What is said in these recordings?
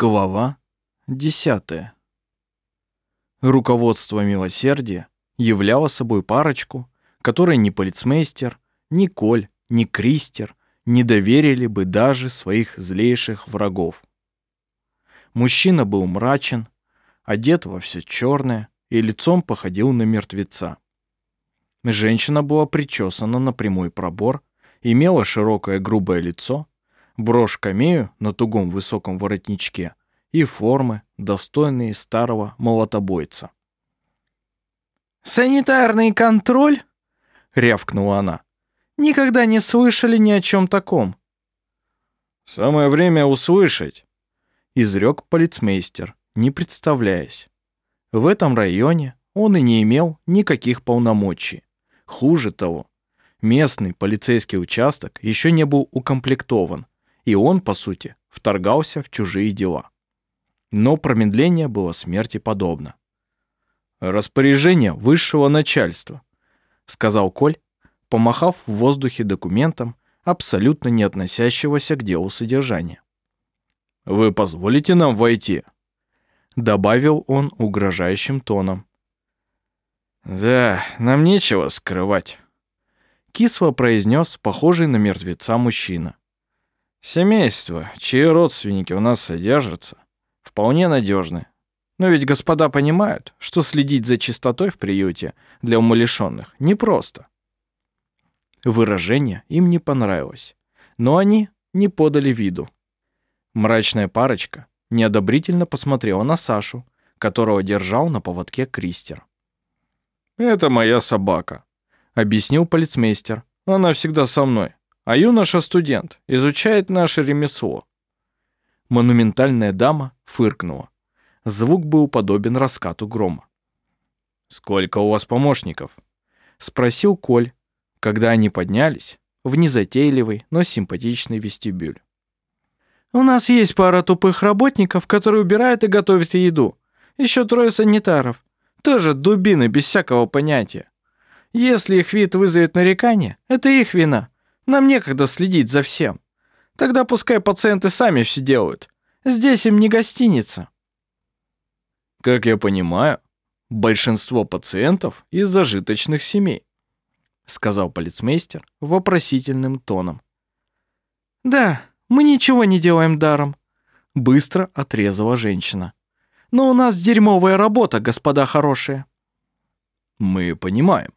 Глава 10. Руководство милосердия являло собой парочку, которой ни полицмейстер, ни Коль, ни Кристер не доверили бы даже своих злейших врагов. Мужчина был мрачен, одет во все черное и лицом походил на мертвеца. Женщина была причесана на прямой пробор, имела широкое грубое лицо брошь камею на тугом высоком воротничке и формы, достойные старого молотобойца. «Санитарный контроль?» — рявкнула она. «Никогда не слышали ни о чем таком». «Самое время услышать», — изрек полицмейстер, не представляясь. В этом районе он и не имел никаких полномочий. Хуже того, местный полицейский участок еще не был укомплектован и он, по сути, вторгался в чужие дела. Но промедление было смерти подобно. «Распоряжение высшего начальства», — сказал Коль, помахав в воздухе документом, абсолютно не относящегося к делу содержания. «Вы позволите нам войти?» Добавил он угрожающим тоном. «Да, нам нечего скрывать», — кисло произнес похожий на мертвеца мужчина. Семейство, чьи родственники у нас содержатся, вполне надежны. Но ведь господа понимают, что следить за чистотой в приюте для умалишенных непросто. Выражение им не понравилось, но они не подали виду. Мрачная парочка неодобрительно посмотрела на Сашу, которого держал на поводке Кристер. «Это моя собака», — объяснил полицмейстер. «Она всегда со мной а юноша-студент изучает наше ремесло». Монументальная дама фыркнула. Звук был подобен раскату грома. «Сколько у вас помощников?» — спросил Коль, когда они поднялись в незатейливый, но симпатичный вестибюль. «У нас есть пара тупых работников, которые убирают и готовят еду. Еще трое санитаров. Тоже дубины без всякого понятия. Если их вид вызовет нарекание, это их вина. Нам некогда следить за всем. Тогда пускай пациенты сами все делают. Здесь им не гостиница. Как я понимаю, большинство пациентов из зажиточных семей, сказал полицмейстер вопросительным тоном. Да, мы ничего не делаем даром, быстро отрезала женщина. Но у нас дерьмовая работа, господа хорошие. Мы понимаем,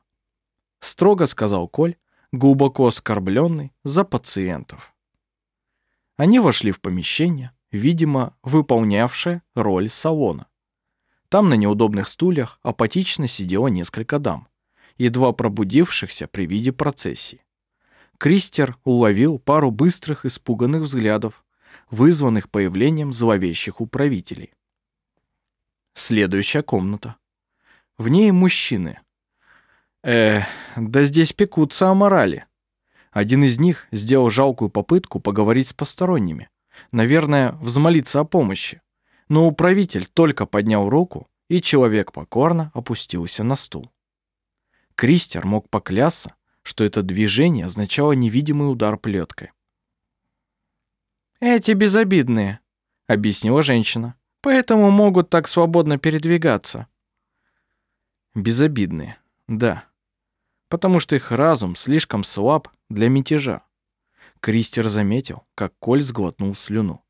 строго сказал Коль, глубоко оскорбленный за пациентов. Они вошли в помещение, видимо, выполнявшее роль салона. Там на неудобных стульях апатично сидело несколько дам, едва пробудившихся при виде процессии. Кристер уловил пару быстрых испуганных взглядов, вызванных появлением зловещих управителей. Следующая комната. В ней мужчины, Э, да здесь пекутся о морали. Один из них сделал жалкую попытку поговорить с посторонними. Наверное, взмолиться о помощи. Но управитель только поднял руку, и человек покорно опустился на стул. Кристер мог поклясться, что это движение означало невидимый удар плеткой. «Эти безобидные», — объяснила женщина, «поэтому могут так свободно передвигаться». «Безобидные, да», потому что их разум слишком слаб для мятежа. Кристер заметил, как Коль сглотнул слюну.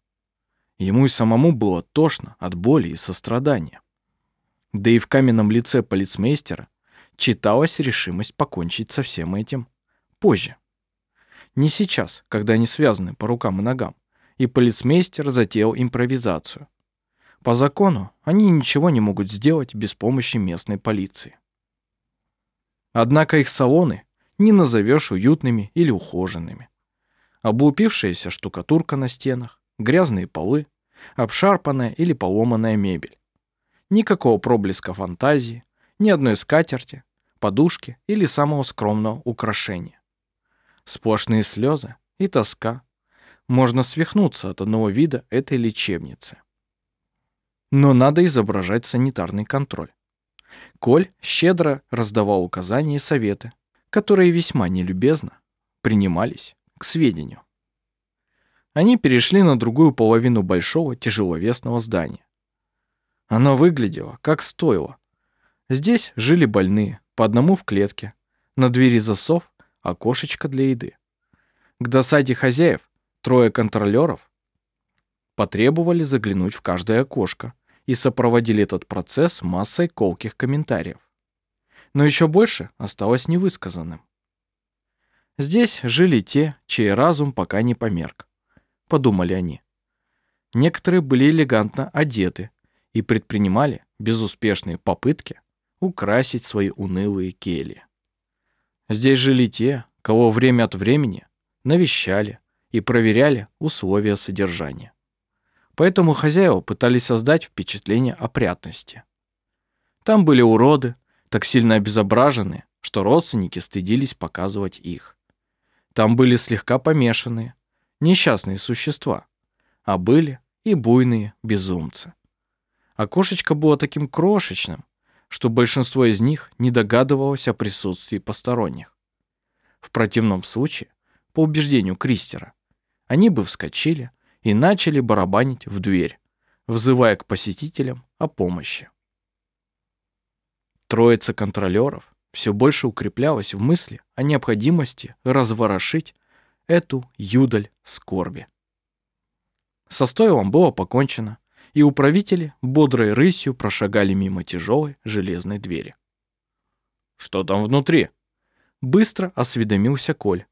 Ему и самому было тошно от боли и сострадания. Да и в каменном лице полицмейстера читалась решимость покончить со всем этим позже. Не сейчас, когда они связаны по рукам и ногам, и полицмейстер затеял импровизацию. По закону они ничего не могут сделать без помощи местной полиции. Однако их салоны не назовешь уютными или ухоженными. Облупившаяся штукатурка на стенах, грязные полы, обшарпанная или поломанная мебель. Никакого проблеска фантазии, ни одной скатерти, подушки или самого скромного украшения. Сплошные слезы и тоска. Можно свихнуться от одного вида этой лечебницы. Но надо изображать санитарный контроль. Коль щедро раздавал указания и советы, которые весьма нелюбезно принимались к сведению. они перешли на другую половину большого тяжеловесного здания. Оно выглядело как стойло. Здесь жили больные, по одному в клетке. На двери засов, окошечко для еды. К досаде хозяев трое контролеров потребовали заглянуть в каждое окошко и сопроводили этот процесс массой колких комментариев. Но еще больше осталось невысказанным. Здесь жили те, чей разум пока не померк. Подумали они. Некоторые были элегантно одеты и предпринимали безуспешные попытки украсить свои унылые кельи. Здесь жили те, кого время от времени навещали и проверяли условия содержания. Поэтому хозяева пытались создать впечатление опрятности. Там были уроды, так сильно обезображенные, что родственники стыдились показывать их. Там были слегка помешанные, несчастные существа, а были и буйные безумцы. Окошечко было таким крошечным, что большинство из них не догадывалось о присутствии посторонних. В противном случае, по убеждению Кристера, они бы вскочили, и начали барабанить в дверь, взывая к посетителям о помощи. Троица контролеров все больше укреплялась в мысли о необходимости разворошить эту юдаль скорби. Со стойлом было покончено, и управители бодрой рысью прошагали мимо тяжелой железной двери. «Что там внутри?» Быстро осведомился Коль.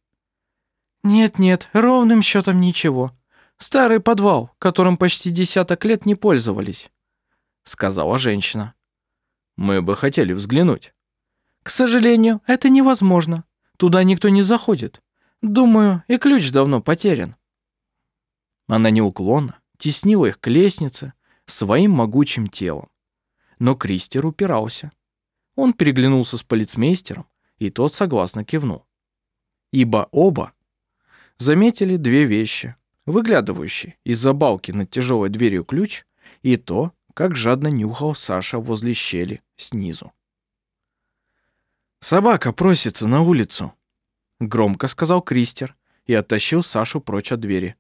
«Нет-нет, ровным счетом ничего. Старый подвал, которым почти десяток лет не пользовались», — сказала женщина. «Мы бы хотели взглянуть». «К сожалению, это невозможно. Туда никто не заходит. Думаю, и ключ давно потерян». Она неуклонно теснила их к лестнице своим могучим телом. Но Кристер упирался. Он переглянулся с полицмейстером, и тот согласно кивнул. Ибо оба заметили две вещи выглядывающий из-за балки над тяжелой дверью ключ, и то, как жадно нюхал Саша возле щели снизу. «Собака просится на улицу», — громко сказал Кристер и оттащил Сашу прочь от двери.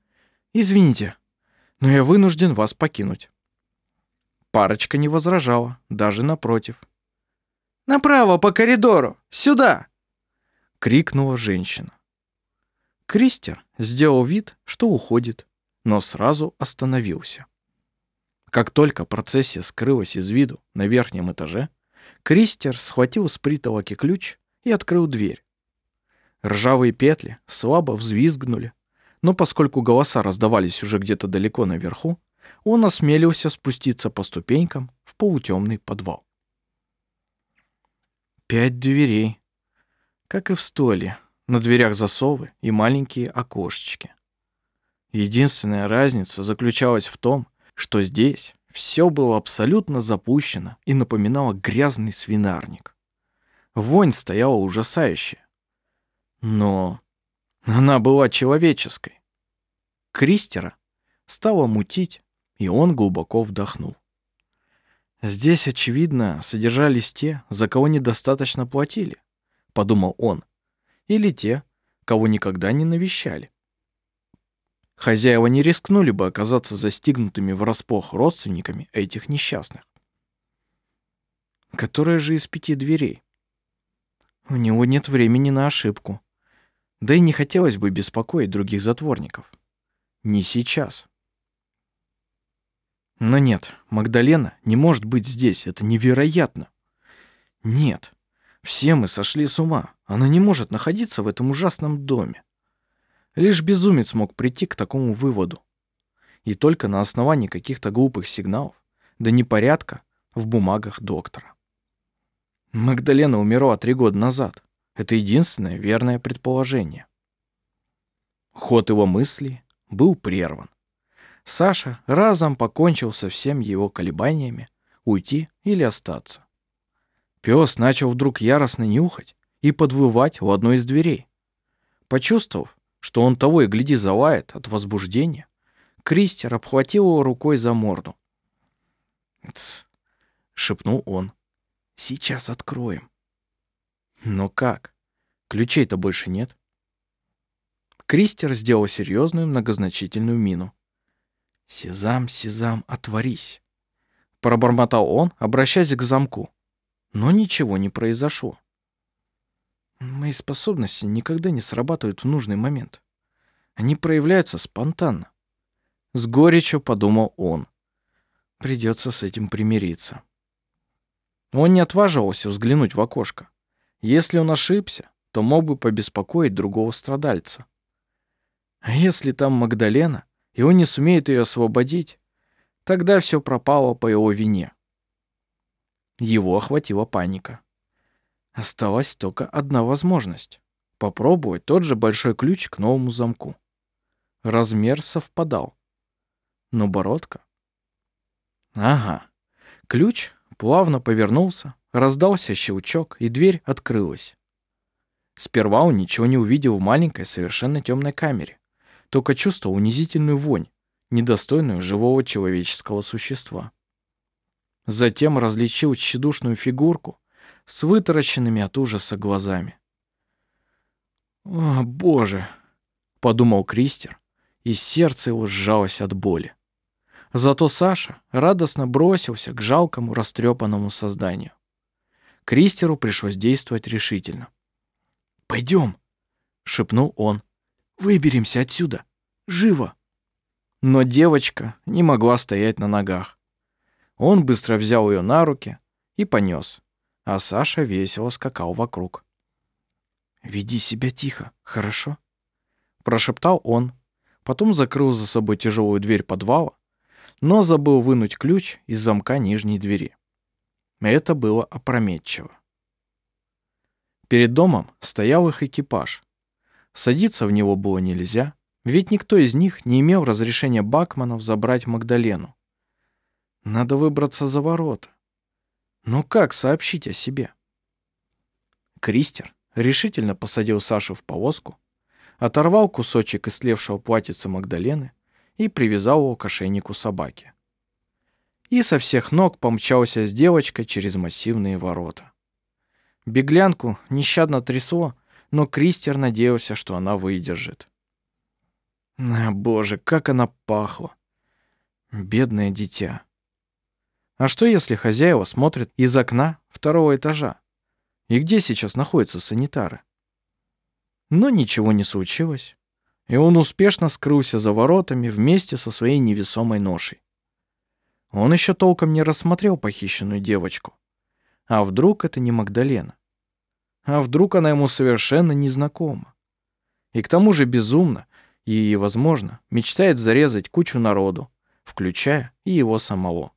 «Извините, но я вынужден вас покинуть». Парочка не возражала, даже напротив. «Направо по коридору! Сюда!» — крикнула женщина. Кристер сделал вид, что уходит, но сразу остановился. Как только процессия скрылась из виду на верхнем этаже, Кристер схватил с притолоки ключ и открыл дверь. Ржавые петли слабо взвизгнули, но поскольку голоса раздавались уже где-то далеко наверху, он осмелился спуститься по ступенькам в полутемный подвал. Пять дверей, как и в столе, на дверях засовы и маленькие окошечки. Единственная разница заключалась в том, что здесь все было абсолютно запущено и напоминало грязный свинарник. Вонь стояла ужасающая. Но она была человеческой. Кристера стало мутить, и он глубоко вдохнул. Здесь, очевидно, содержались те, за кого недостаточно платили, подумал он, или те, кого никогда не навещали. Хозяева не рискнули бы оказаться застигнутыми врасплох родственниками этих несчастных. Которая же из пяти дверей? У него нет времени на ошибку. Да и не хотелось бы беспокоить других затворников. Не сейчас. Но нет, Магдалена не может быть здесь, это невероятно. Нет, все мы сошли с ума. Она не может находиться в этом ужасном доме. Лишь безумец мог прийти к такому выводу. И только на основании каких-то глупых сигналов, да непорядка в бумагах доктора. Магдалена умерла три года назад. Это единственное верное предположение. Ход его мыслей был прерван. Саша разом покончил со всеми его колебаниями уйти или остаться. Пес начал вдруг яростно нюхать и подвывать у одной из дверей. Почувствовав, что он того и гляди залает от возбуждения, Кристер обхватил его рукой за морду. «Тсс!» — шепнул он. «Сейчас откроем». «Но как? Ключей-то больше нет». Кристер сделал серьезную многозначительную мину. «Сезам, сезам, отворись!» Пробормотал он, обращаясь к замку. Но ничего не произошло. Мои способности никогда не срабатывают в нужный момент. Они проявляются спонтанно. С горечью подумал он. Придется с этим примириться. Он не отваживался взглянуть в окошко. Если он ошибся, то мог бы побеспокоить другого страдальца. А если там Магдалена, и он не сумеет ее освободить, тогда все пропало по его вине. Его охватила паника. Осталась только одна возможность — попробовать тот же большой ключ к новому замку. Размер совпадал. Но бородка... Ага. Ключ плавно повернулся, раздался щелчок, и дверь открылась. Сперва он ничего не увидел в маленькой, совершенно темной камере, только чувствовал унизительную вонь, недостойную живого человеческого существа. Затем различил тщедушную фигурку с вытаращенными от ужаса глазами. «О, Боже!» — подумал Кристер, и сердце его сжалось от боли. Зато Саша радостно бросился к жалкому растрепанному созданию. Кристеру пришлось действовать решительно. «Пойдем!» — шепнул он. «Выберемся отсюда! Живо!» Но девочка не могла стоять на ногах. Он быстро взял ее на руки и понес, а Саша весело скакал вокруг. «Веди себя тихо, хорошо?» Прошептал он, потом закрыл за собой тяжелую дверь подвала, но забыл вынуть ключ из замка нижней двери. Это было опрометчиво. Перед домом стоял их экипаж. Садиться в него было нельзя, ведь никто из них не имел разрешения Бакманов забрать Магдалену. Надо выбраться за ворота. Но как сообщить о себе? Кристер решительно посадил Сашу в повозку, оторвал кусочек истлевшего платьица Магдалены и привязал его к ошейнику собаки. И со всех ног помчался с девочкой через массивные ворота. Беглянку нещадно трясло, но Кристер надеялся, что она выдержит. А, боже, как она пахла. Бедное дитя. А что, если хозяева смотрят из окна второго этажа? И где сейчас находятся санитары? Но ничего не случилось и он успешно скрылся за воротами вместе со своей невесомой ношей. Он еще толком не рассмотрел похищенную девочку. А вдруг это не Магдалена? А вдруг она ему совершенно незнакома? И к тому же безумно и, возможно, мечтает зарезать кучу народу, включая и его самого.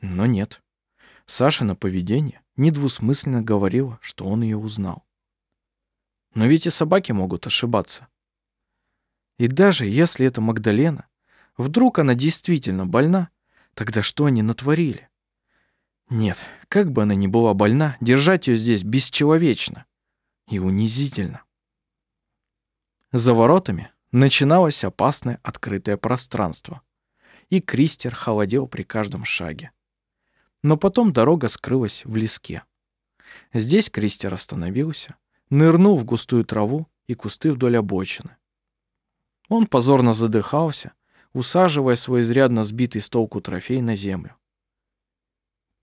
Но нет. Саша на поведение недвусмысленно говорила, что он ее узнал. Но ведь и собаки могут ошибаться. И даже если это Магдалена, вдруг она действительно больна, тогда что они натворили? Нет, как бы она ни была больна, держать ее здесь бесчеловечно и унизительно. За воротами начиналось опасное открытое пространство, и Кристер холодел при каждом шаге. Но потом дорога скрылась в леске. Здесь Кристер остановился, нырнул в густую траву и кусты вдоль обочины. Он позорно задыхался, усаживая свой изрядно сбитый с толку трофей на землю.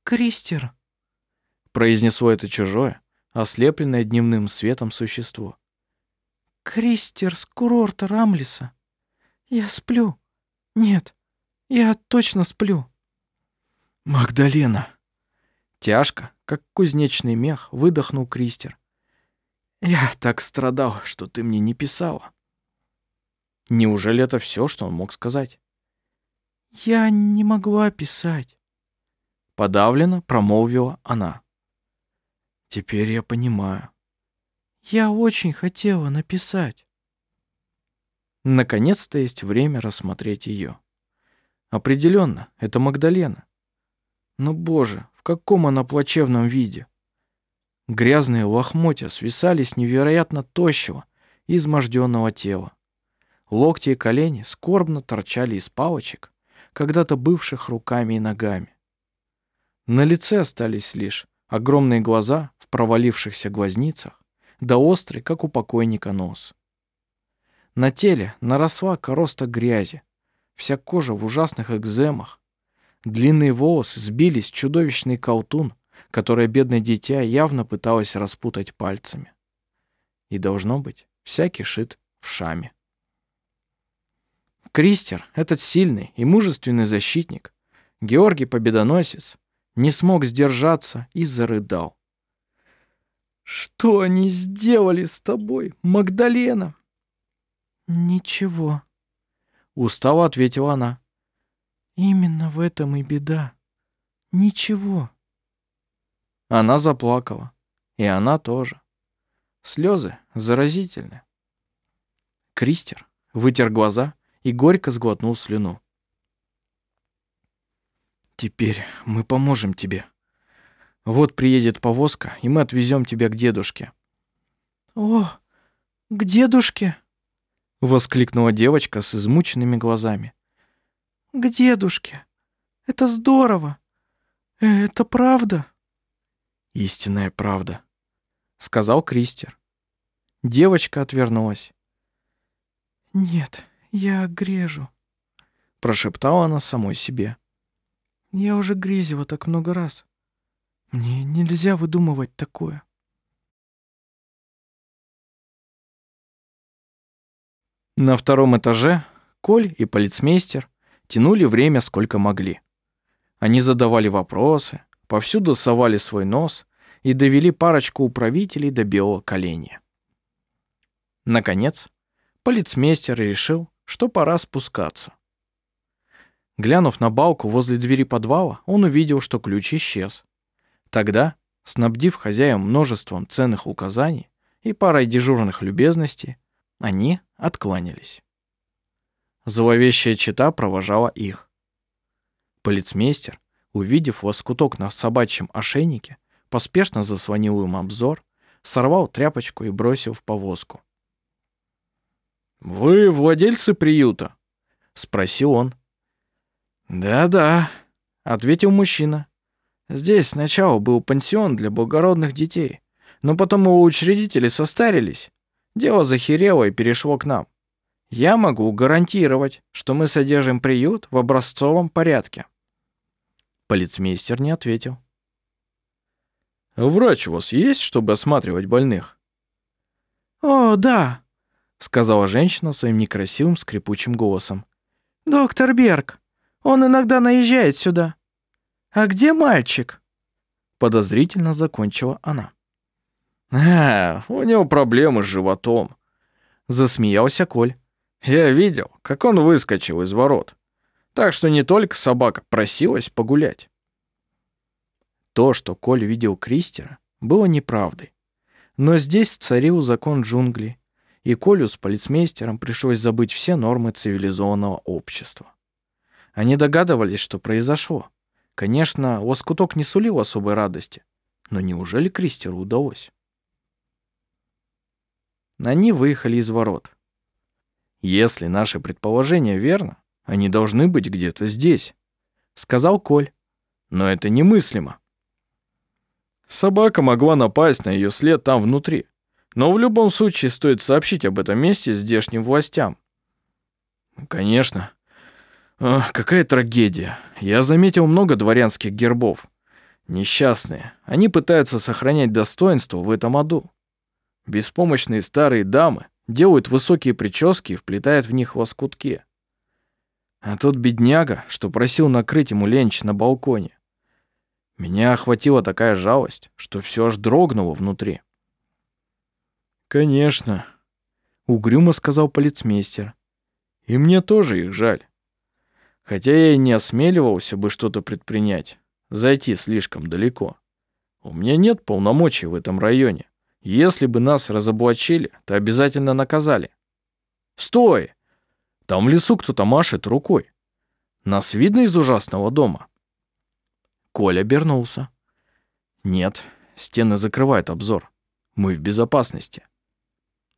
«Кристер!» — произнесло это чужое, ослепленное дневным светом существо. «Кристер с курорта Рамлиса. Я сплю. Нет, я точно сплю». «Магдалена!» Тяжко, как кузнечный мех, выдохнул Кристер. «Я так страдал, что ты мне не писала». Неужели это все, что он мог сказать? «Я не могла писать», — подавленно промолвила она. «Теперь я понимаю. Я очень хотела написать». Наконец-то есть время рассмотреть ее. Определенно, это Магдалена. Но, боже, в каком она плачевном виде. Грязные лохмотья свисали с невероятно тощего, изможденного тела. Локти и колени скорбно торчали из палочек, когда-то бывших руками и ногами. На лице остались лишь огромные глаза в провалившихся глазницах, да острый, как у покойника, нос. На теле наросла короста грязи, вся кожа в ужасных экземах. Длинные волосы сбились чудовищный колтун, который бедное дитя явно пыталось распутать пальцами. И, должно быть, всякий шит в шаме. Кристер, этот сильный и мужественный защитник, Георгий Победоносец, не смог сдержаться и зарыдал. «Что они сделали с тобой, Магдалена?» «Ничего», — устало ответила она. «Именно в этом и беда. Ничего». Она заплакала, и она тоже. Слезы заразительны. Кристер вытер глаза и горько сглотнул слюну. «Теперь мы поможем тебе. Вот приедет повозка, и мы отвезем тебя к дедушке». «О, к дедушке?» — воскликнула девочка с измученными глазами. «К дедушке. Это здорово. Это правда?» «Истинная правда», — сказал Кристер. Девочка отвернулась. «Нет, я грежу», — прошептала она самой себе. «Я уже грезила так много раз. Мне нельзя выдумывать такое». На втором этаже Коль и полицмейстер тянули время сколько могли. Они задавали вопросы, повсюду совали свой нос и довели парочку управителей до белого коленя. Наконец, полицмейстер решил, что пора спускаться. Глянув на балку возле двери подвала, он увидел, что ключ исчез. Тогда, снабдив хозяев множеством ценных указаний и парой дежурных любезностей, они откланялись. Зловещая чита провожала их. Полицмейстер, увидев лоскуток на собачьем ошейнике, поспешно заслонил им обзор, сорвал тряпочку и бросил в повозку. «Вы владельцы приюта?» — спросил он. «Да-да», — ответил мужчина. «Здесь сначала был пансион для благородных детей, но потом его учредители состарились. Дело захерело и перешло к нам. Я могу гарантировать, что мы содержим приют в образцовом порядке». Полицмейстер не ответил. «Врач у вас есть, чтобы осматривать больных?» «О, да», — сказала женщина своим некрасивым скрипучим голосом. «Доктор Берг, он иногда наезжает сюда. А где мальчик?» Подозрительно закончила она. «А, у него проблемы с животом», — засмеялся Коль. «Я видел, как он выскочил из ворот. Так что не только собака просилась погулять». То, что Коль видел Кристера, было неправдой. Но здесь царил закон джунглей, и Колю с полицмейстером пришлось забыть все нормы цивилизованного общества. Они догадывались, что произошло. Конечно, лоскуток не сулил особой радости, но неужели Кристеру удалось? Они выехали из ворот. «Если наше предположение верно, они должны быть где-то здесь», — сказал Коль. «Но это немыслимо». Собака могла напасть на ее след там внутри. Но в любом случае стоит сообщить об этом месте здешним властям. Конечно. Ах, какая трагедия. Я заметил много дворянских гербов. Несчастные. Они пытаются сохранять достоинство в этом аду. Беспомощные старые дамы делают высокие прически и вплетают в них лоскутки. А тот бедняга, что просил накрыть ему ленч на балконе. Меня охватила такая жалость, что все аж дрогнуло внутри. «Конечно», — угрюмо сказал полицмейстер. «И мне тоже их жаль. Хотя я и не осмеливался бы что-то предпринять, зайти слишком далеко. У меня нет полномочий в этом районе. Если бы нас разоблачили, то обязательно наказали. Стой! Там в лесу кто-то машет рукой. Нас видно из ужасного дома?» Коля обернулся. «Нет, стены закрывают обзор. Мы в безопасности».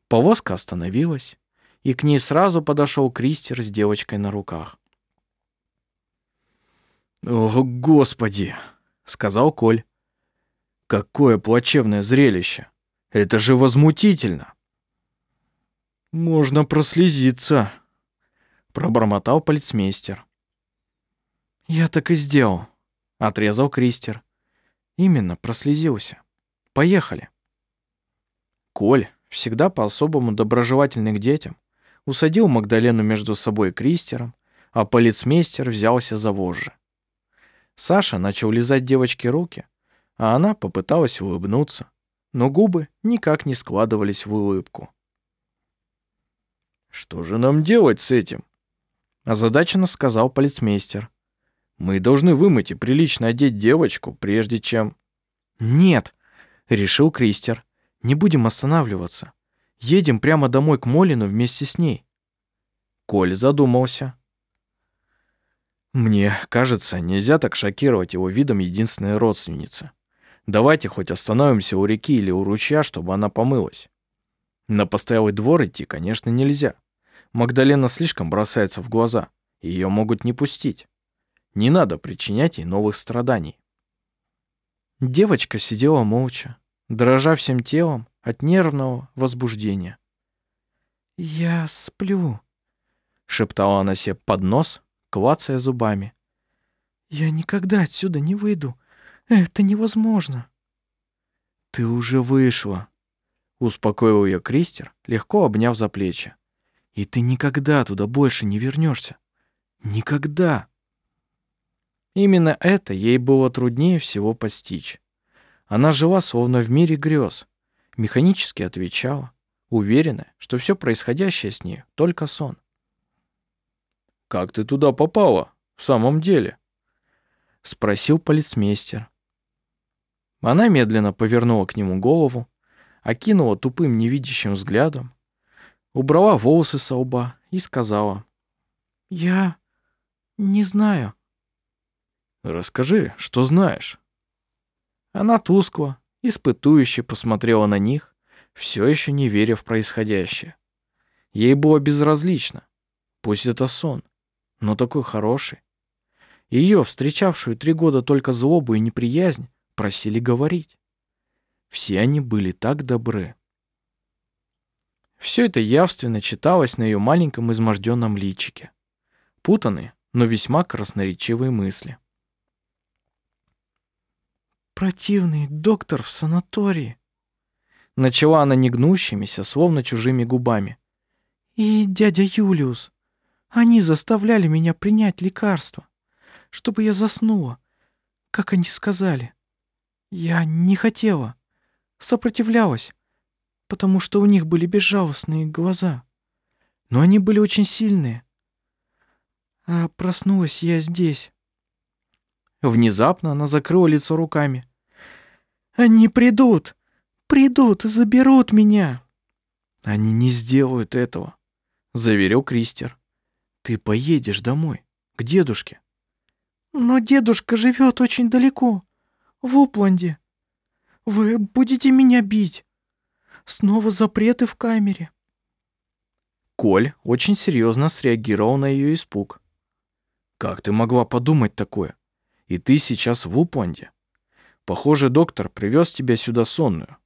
Повозка остановилась, и к ней сразу подошел Кристер с девочкой на руках. «О, Господи!» — сказал Коль. «Какое плачевное зрелище! Это же возмутительно!» Можно прослезиться, пробормотал полицмейстер. Я так и сделал, отрезал Кристер. Именно, прослезился. Поехали. Коль, всегда по-особому доброжелательный к детям, усадил Магдалену между собой и Кристером, а полицмейстер взялся за вожжи. Саша начал лизать девочке руки, а она попыталась улыбнуться, но губы никак не складывались в улыбку. «Что же нам делать с этим?» озадаченно сказал полицмейстер. «Мы должны вымыть и прилично одеть девочку, прежде чем...» «Нет!» — решил Кристер. «Не будем останавливаться. Едем прямо домой к Молину вместе с ней». Коль задумался. «Мне кажется, нельзя так шокировать его видом единственной родственницы. Давайте хоть остановимся у реки или у ручья, чтобы она помылась. На постоялый двор идти, конечно, нельзя. Магдалена слишком бросается в глаза, и ее могут не пустить. Не надо причинять ей новых страданий. Девочка сидела молча, дрожа всем телом от нервного возбуждения. «Я сплю», — шептала она себе под нос, клацая зубами. «Я никогда отсюда не выйду. Это невозможно». «Ты уже вышла», — успокоил ее Кристер, легко обняв за плечи. И ты никогда туда больше не вернешься. Никогда. Именно это ей было труднее всего постичь. Она жила словно в мире грез, механически отвечала, уверенная, что все происходящее с ней только сон. «Как ты туда попала, в самом деле?» — спросил полицмейстер. Она медленно повернула к нему голову, окинула тупым невидящим взглядом, убрала волосы со лба и сказала. «Я не знаю». «Расскажи, что знаешь». Она тускло, испытующе посмотрела на них, все еще не веря в происходящее. Ей было безразлично. Пусть это сон, но такой хороший. Ее, встречавшую три года только злобу и неприязнь, просили говорить. Все они были так добры. Все это явственно читалось на ее маленьком изможденном личике. Путанные, но весьма красноречивые мысли. «Противный доктор в санатории», — начала она негнущимися, словно чужими губами. «И дядя Юлиус. Они заставляли меня принять лекарство, чтобы я заснула, как они сказали. Я не хотела, сопротивлялась, потому что у них были безжалостные глаза. Но они были очень сильные. А проснулась я здесь. Внезапно она закрыла лицо руками. «Они придут! Придут и заберут меня!» «Они не сделают этого», — заверил Кристер. «Ты поедешь домой, к дедушке». «Но дедушка живет очень далеко, в Упланде. Вы будете меня бить. Снова запреты в камере. Коль очень серьезно среагировал на ее испуг. Как ты могла подумать такое? И ты сейчас в Упланде. Похоже, доктор привез тебя сюда сонную.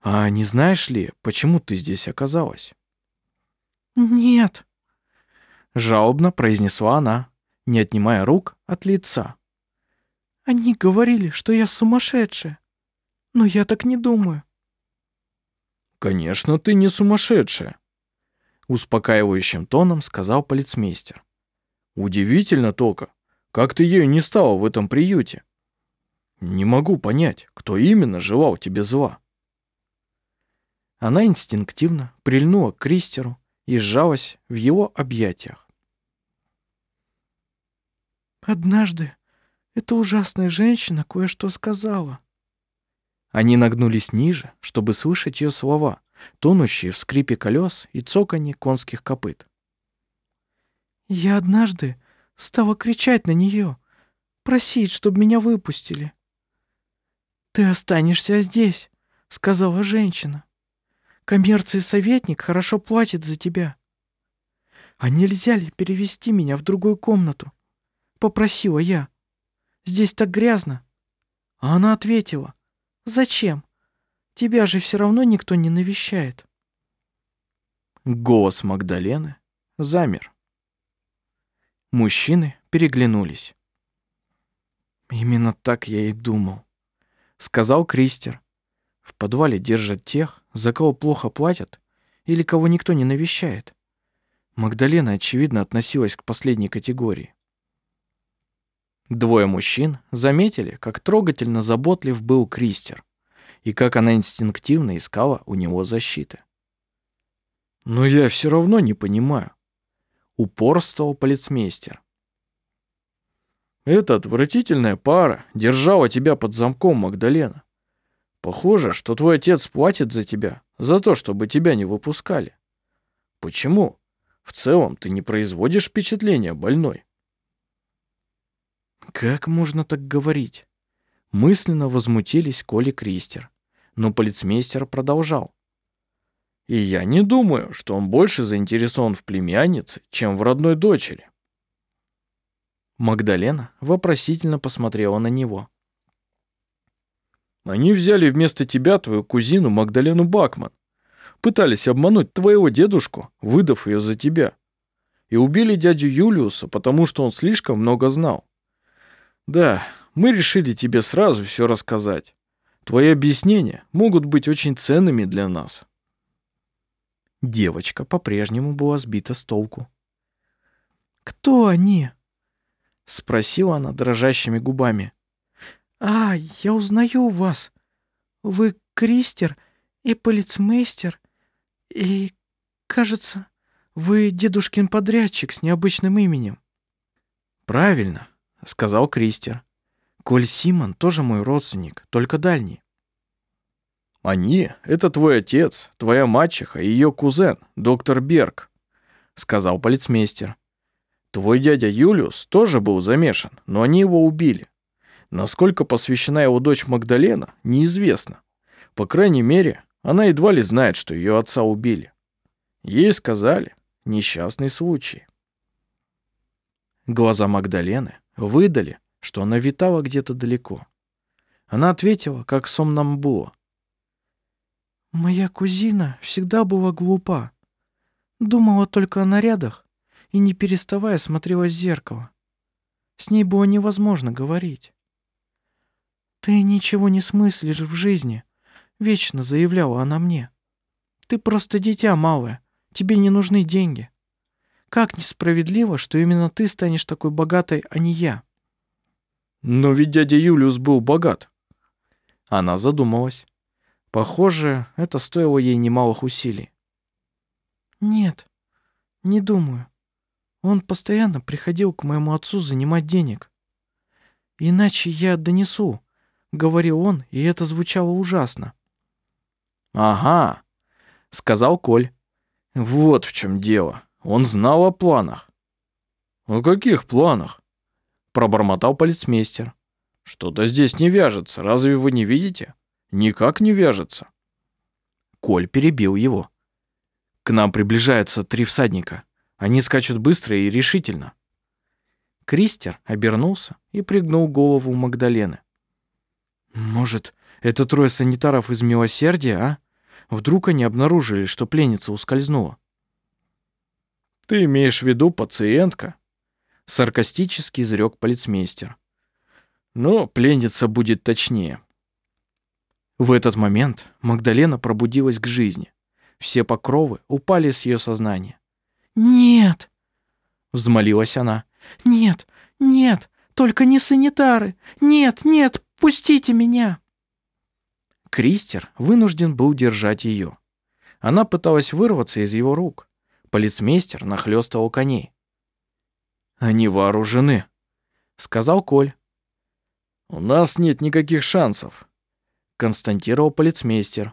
А не знаешь ли, почему ты здесь оказалась? Нет. Жалобно произнесла она, не отнимая рук от лица. Они говорили, что я сумасшедшая. Но я так не думаю. «Конечно, ты не сумасшедшая», — успокаивающим тоном сказал полицмейстер. «Удивительно только, как ты ею не стала в этом приюте. Не могу понять, кто именно желал тебе зла». Она инстинктивно прильнула к Кристеру и сжалась в его объятиях. «Однажды эта ужасная женщина кое-что сказала», они нагнулись ниже, чтобы слышать ее слова, тонущие в скрипе колес и цоканье конских копыт. «Я однажды стала кричать на нее, просить, чтобы меня выпустили. «Ты останешься здесь», — сказала женщина. «Коммерции советник хорошо платит за тебя». «А нельзя ли перевести меня в другую комнату?» — попросила я. «Здесь так грязно». А она ответила — Зачем? Тебя же все равно никто не навещает. Голос Магдалены замер. Мужчины переглянулись. «Именно так я и думал», — сказал Кристер. «В подвале держат тех, за кого плохо платят или кого никто не навещает. Магдалена, очевидно, относилась к последней категории. Двое мужчин заметили, как трогательно заботлив был Кристер и как она инстинктивно искала у него защиты. «Но я все равно не понимаю», — упорствовал полицмейстер. «Эта отвратительная пара держала тебя под замком, Магдалена. Похоже, что твой отец платит за тебя, за то, чтобы тебя не выпускали. Почему? В целом ты не производишь впечатления больной». Как можно так говорить? Мысленно возмутились Коли Кристер, но полицмейстер продолжал. И я не думаю, что он больше заинтересован в племяннице, чем в родной дочери. Магдалена вопросительно посмотрела на него. Они взяли вместо тебя твою кузину Магдалену Бакман. Пытались обмануть твоего дедушку, выдав ее за тебя. И убили дядю Юлиуса, потому что он слишком много знал. Да, мы решили тебе сразу все рассказать. Твои объяснения могут быть очень ценными для нас. Девочка по-прежнему была сбита с толку. «Кто они?» — спросила она дрожащими губами. «А, я узнаю вас. Вы Кристер и полицмейстер, и, кажется, вы дедушкин подрядчик с необычным именем». «Правильно сказал Кристер. Коль Симон тоже мой родственник, только дальний. Они — это твой отец, твоя мачеха и ее кузен, доктор Берг, сказал полицмейстер. Твой дядя Юлиус тоже был замешан, но они его убили. Насколько посвящена его дочь Магдалена, неизвестно. По крайней мере, она едва ли знает, что ее отца убили. Ей сказали несчастный случай. Глаза Магдалены выдали, что она витала где-то далеко. Она ответила, как сомнамбула. «Моя кузина всегда была глупа. Думала только о нарядах и, не переставая, смотрела в зеркало. С ней было невозможно говорить. «Ты ничего не смыслишь в жизни», — вечно заявляла она мне. «Ты просто дитя малое, тебе не нужны деньги. Как несправедливо, что именно ты станешь такой богатой, а не я. Но ведь дядя Юлиус был богат. Она задумалась. Похоже, это стоило ей немалых усилий. Нет, не думаю. Он постоянно приходил к моему отцу занимать денег. Иначе я донесу, говорил он, и это звучало ужасно. Ага, сказал Коль. Вот в чем дело. Он знал о планах. «О каких планах?» Пробормотал полицмейстер. «Что-то здесь не вяжется, разве вы не видите? Никак не вяжется». Коль перебил его. «К нам приближаются три всадника. Они скачут быстро и решительно». Кристер обернулся и пригнул голову Магдалены. «Может, это трое санитаров из милосердия, а? Вдруг они обнаружили, что пленница ускользнула?» «Ты имеешь в виду пациентка?» Саркастически изрек полицмейстер. «Но пленница будет точнее». В этот момент Магдалена пробудилась к жизни. Все покровы упали с ее сознания. «Нет!» — взмолилась она. «Нет, нет, только не санитары! Нет, нет, пустите меня!» Кристер вынужден был держать ее. Она пыталась вырваться из его рук. Полицмейстер нахлёстывал коней. «Они вооружены», — сказал Коль. «У нас нет никаких шансов», — констатировал полицмейстер.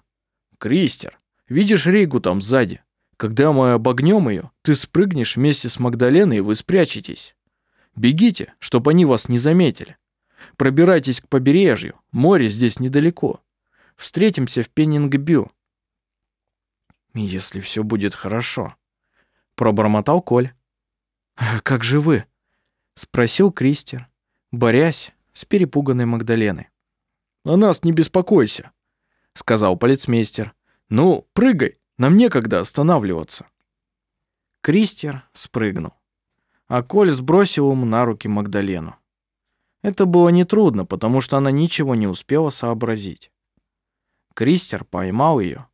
«Кристер, видишь Рейгу там сзади? Когда мы обогнем ее, ты спрыгнешь вместе с Магдаленой, и вы спрячетесь. Бегите, чтобы они вас не заметили. Пробирайтесь к побережью, море здесь недалеко. Встретимся в Пеннингбю. Если все будет хорошо пробормотал Коль. «А как же вы?» — спросил Кристер, борясь с перепуганной Магдаленой. «О нас не беспокойся», — сказал полицмейстер. «Ну, прыгай, нам некогда останавливаться». Кристер спрыгнул, а Коль сбросил ему на руки Магдалену. Это было нетрудно, потому что она ничего не успела сообразить. Кристер поймал ее.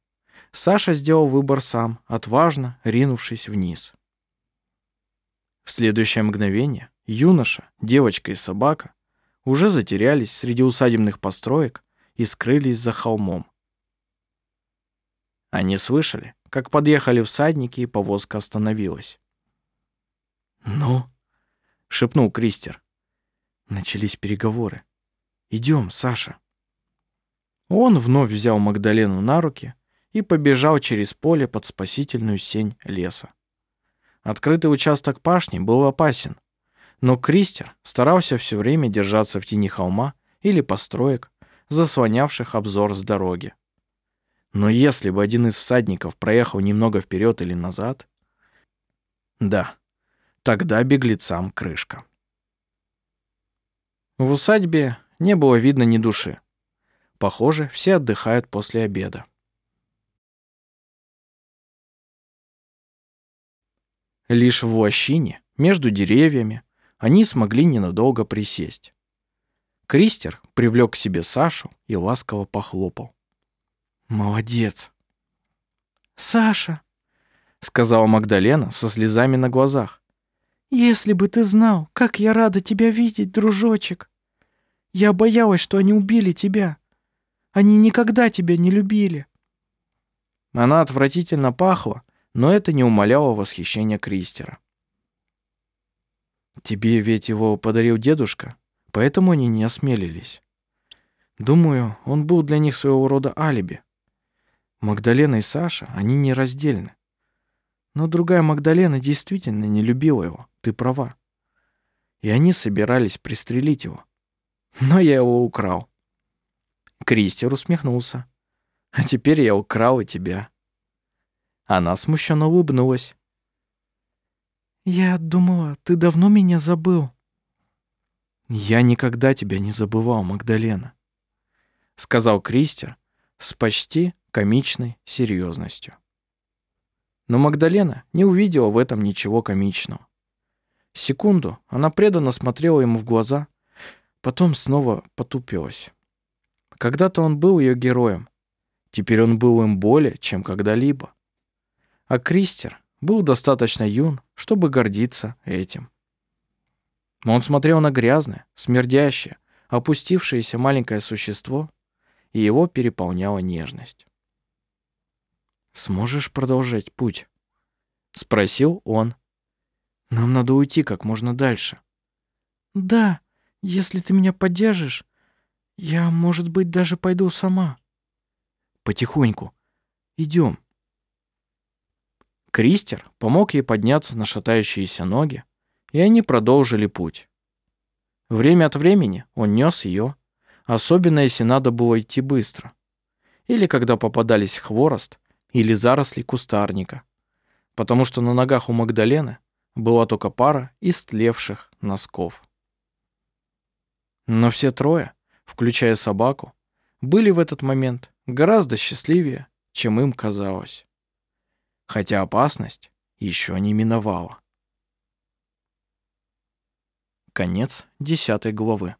Саша сделал выбор сам, отважно ринувшись вниз. В следующее мгновение юноша, девочка и собака уже затерялись среди усадебных построек и скрылись за холмом. Они слышали, как подъехали всадники, и повозка остановилась. «Ну?» — шепнул Кристер. Начались переговоры. «Идем, Саша». Он вновь взял Магдалену на руки и побежал через поле под спасительную сень леса. Открытый участок пашни был опасен, но Кристер старался все время держаться в тени холма или построек, заслонявших обзор с дороги. Но если бы один из всадников проехал немного вперед или назад, да, тогда беглецам крышка. В усадьбе не было видно ни души. Похоже, все отдыхают после обеда. Лишь в лощине, между деревьями, они смогли ненадолго присесть. Кристер привлек к себе Сашу и ласково похлопал. «Молодец!» «Саша!» — сказала Магдалена со слезами на глазах. «Если бы ты знал, как я рада тебя видеть, дружочек! Я боялась, что они убили тебя. Они никогда тебя не любили». Она отвратительно пахла, но это не умаляло восхищения Кристера. «Тебе ведь его подарил дедушка, поэтому они не осмелились. Думаю, он был для них своего рода алиби. Магдалена и Саша, они нераздельны. Но другая Магдалена действительно не любила его, ты права. И они собирались пристрелить его. Но я его украл. Кристер усмехнулся. А теперь я украл и тебя. Она смущенно улыбнулась. «Я думала, ты давно меня забыл». «Я никогда тебя не забывал, Магдалена», — сказал Кристер с почти комичной серьезностью. Но Магдалена не увидела в этом ничего комичного. Секунду она преданно смотрела ему в глаза, потом снова потупилась. Когда-то он был ее героем, теперь он был им более, чем когда-либо. А Кристер был достаточно юн, чтобы гордиться этим. Он смотрел на грязное, смердящее, опустившееся маленькое существо, и его переполняла нежность. «Сможешь продолжать путь?» — спросил он. «Нам надо уйти как можно дальше». «Да, если ты меня поддержишь, я, может быть, даже пойду сама». «Потихоньку. Идем». Кристер помог ей подняться на шатающиеся ноги, и они продолжили путь. Время от времени он нес ее, особенно если надо было идти быстро. Или когда попадались хворост или заросли кустарника, потому что на ногах у Магдалены была только пара истлевших носков. Но все трое, включая собаку, были в этот момент гораздо счастливее, чем им казалось. Хотя опасность еще не миновала. Конец десятой главы.